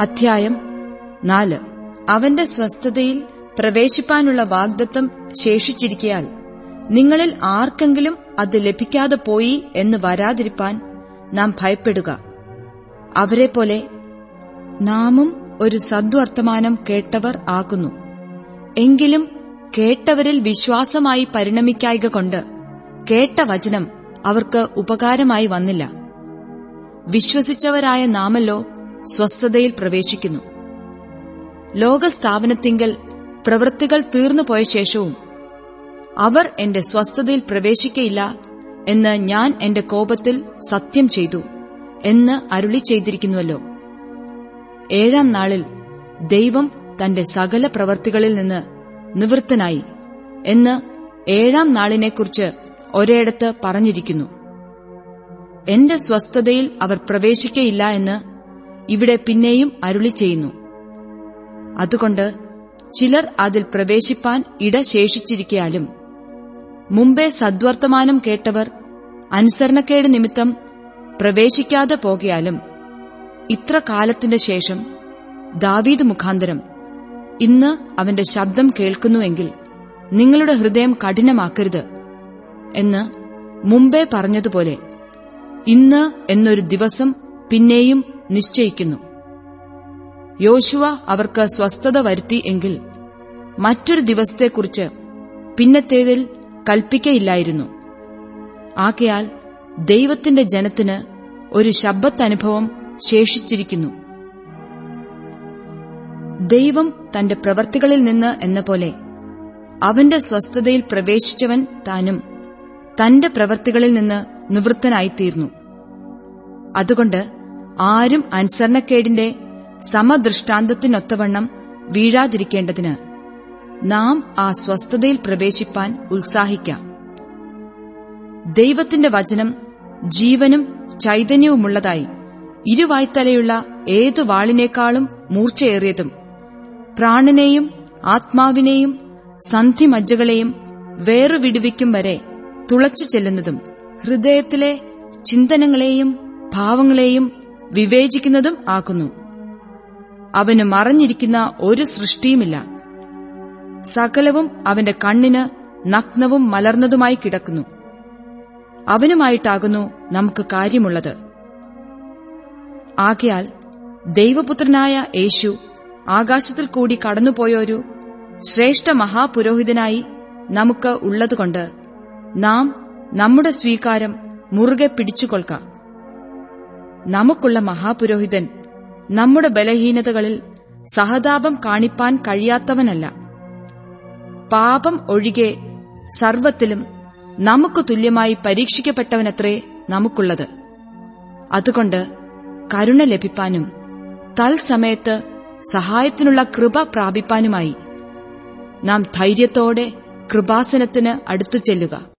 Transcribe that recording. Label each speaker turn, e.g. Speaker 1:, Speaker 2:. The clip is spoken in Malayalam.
Speaker 1: അധ്യായം നാല്. അവന്റെ സ്വസ്ഥതയിൽ പ്രവേശിപ്പാനുള്ള വാഗ്ദത്തം ശേഷിച്ചിരിക്കയാൽ നിങ്ങളിൽ ആർക്കെങ്കിലും അത് ലഭിക്കാതെ പോയി എന്ന് വരാതിരിപ്പാൻ നാം ഭയപ്പെടുക. അവരെപ്പോലെ നാമും ഒരു സദ്വർത്തമാനം കേട്ടവർ ആകുന്നു. എങ്കിലും കേട്ടവരിൽ വിശ്വാസമായി പരിണമിക്കായിക കൊണ്ട് കേട്ട വചനം അവർക്ക് ഉപകാരമായി വന്നില്ല. വിശ്വസിച്ചവരായ നാമല്ലോ സ്വസ്ഥതയിൽ പ്രവേശിക്കുന്നു. ലോകസ്ഥാപനത്തിങ്കൽ പ്രവൃത്തികൾ തീർന്നുപോയ ശേഷവും അവർ എന്റെ സ്വസ്ഥതയിൽ പ്രവേശിക്കയില്ല എന്ന് ഞാൻ എന്റെ കോപത്തിൽ സത്യം ചെയ്തു എന്ന് അരുളി ചെയ്തിരിക്കുന്നുവല്ലോ. ഏഴാം നാളിൽ ദൈവം തന്റെ സകല പ്രവൃത്തികളിൽ നിന്ന് നിവൃത്തനായി എന്ന് ഏഴാം നാളിനെക്കുറിച്ച് ഒരിടത്ത് പറഞ്ഞിരിക്കുന്നു. എന്റെ സ്വസ്ഥതയിൽ അവർ പ്രവേശിക്കയില്ല എന്ന് ഇവിടെ പിന്നെയും അരുളി ചെയ്യുന്നു. അതുകൊണ്ട് ചിലർ അതിൽ പ്രവേശിപ്പാൻ ഇട ശേഷിച്ചിരിക്കയാലും മുമ്പേ സദ്വർത്തമാനം കേട്ടവർ അനുസരണക്കേട് നിമിത്തം പ്രവേശിക്കാതെ പോകിയാലും ഇത്ര കാലത്തിന്റെ ശേഷം ദാവീദ് മുഖാന്തരം ഇന്ന് അവന്റെ ശബ്ദം കേൾക്കുന്നുവെങ്കിൽ നിങ്ങളുടെ ഹൃദയം കഠിനമാക്കരുത് എന്ന് മുമ്പേ പറഞ്ഞതുപോലെ ഇന്ന് എന്നൊരു ദിവസം പിന്നെയും നിശ്ചയിക്കുന്നു. യോശുവ അവർക്ക് സ്വസ്ഥത വരുത്തി എങ്കിൽ മറ്റൊരു ദിവസത്തെക്കുറിച്ച് പിന്നത്തേതിൽ കൽപ്പിക്കയില്ലായിരുന്നു. ആകയാൽ ദൈവത്തിന്റെ ജനത്തിന് ഒരു ശബ്ദത്തനുഭവം ശേഷിച്ചിരിക്കുന്നു. ദൈവം തന്റെ പ്രവർത്തികളിൽ നിന്ന് എന്ന പോലെ അവന്റെ സ്വസ്ഥതയിൽ പ്രവേശിച്ചവൻ താനും തന്റെ പ്രവർത്തികളിൽ നിന്ന് നിവൃത്തനായിത്തീർന്നു. അതുകൊണ്ട് ആരും അനുസരണക്കേടിന്റെ സമദൃഷ്ടാന്തത്തിനൊത്തവണ്ണം വീഴാതിരിക്കേണ്ടതിന് നാം ആ സ്വസ്ഥതയിൽ പ്രവേശിപ്പാൻ ഉത്സാഹിക്കാം. ദൈവത്തിന്റെ വചനം ജീവനും ചൈതന്യവുമുള്ളതായി ഇരുവായ്ത്തലയുള്ള ഏതു വാളിനേക്കാളും മൂർച്ചയേറിയതും പ്രാണനെയും ആത്മാവിനെയും സന്ധിമജ്ജകളെയും വേറുവിടുവിക്കും വരെ തുളച്ചു ചെല്ലുന്നതും ഹൃദയത്തിലെ ചിന്തനങ്ങളെയും ഭാവങ്ങളെയും വിവേചിക്കുന്നതും ആക്കുന്നു. അവന് മറഞ്ഞിരിക്കുന്ന ഒരു സൃഷ്ടിയുമില്ല. സകലവും അവന്റെ കണ്ണിന് നഗ്നവും മലർന്നതുമായി കിടക്കുന്നു. അവനുമായിട്ടാകുന്നു നമുക്ക് കാര്യമുള്ളത്. ആകയാൽ ദൈവപുത്രനായ യേശു ആകാശത്തിൽ കൂടി കടന്നുപോയൊരു ശ്രേഷ്ഠ മഹാപുരോഹിതനായി നമുക്ക് ഉള്ളതുകൊണ്ട് നാം നമ്മുടെ സ്വീകാരം മുറുകെ പിടിച്ചുകൊള്ളുക നമുക്കുള്ള മഹാപുരോഹിതൻ നമ്മുടെ ബലഹീനതകളിൽ സഹതാപം കാണിപ്പാൻ കഴിയാത്തവനല്ല. പാപം ഒഴികെ സർവത്തിലും നമുക്ക് തുല്യമായി പരീക്ഷിക്കപ്പെട്ടവനത്രേ നമുക്കുള്ളത്. അതുകൊണ്ട് കരുണ ലഭിപ്പാനും തൽസമയത്ത് സഹായത്തിനുള്ള കൃപ പ്രാപിപ്പാനുമായി നാം ധൈര്യത്തോടെ കൃപാസനത്തിന് അടുത്തു ചെല്ലുക